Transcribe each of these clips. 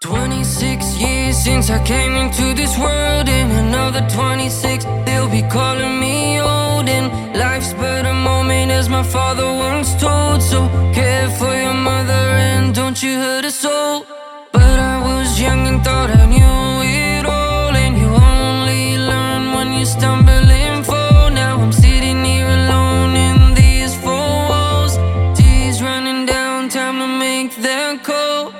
26 years since I came into this world, and another 26 they'll be calling me old. And life's but a moment, as my father once told. So care for your mother and don't you hurt a soul. But I was young and thought I knew it all, and you only learn when you stumble and fall. Now I'm sitting here alone in these four walls, tears running down, time to make their call.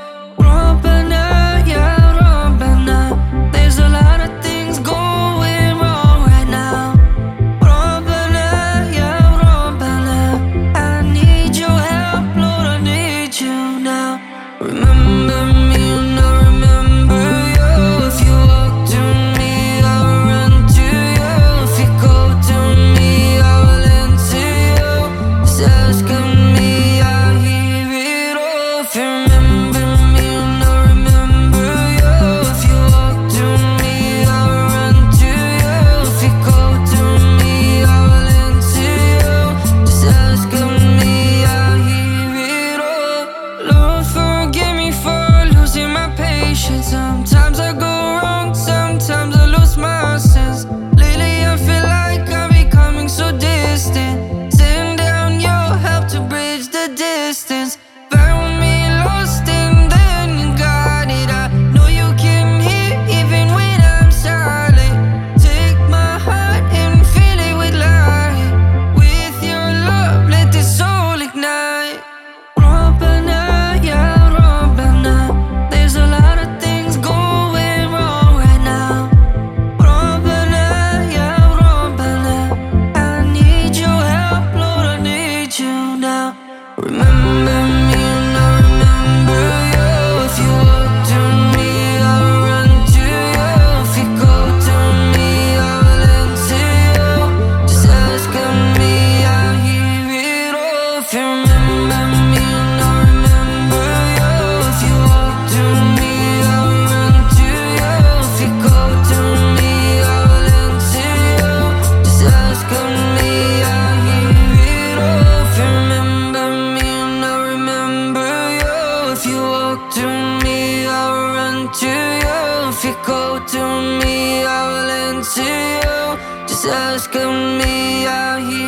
Remember to me, I'll run to you. If you go to me, I will answer you. Just ask of me, I'll hear.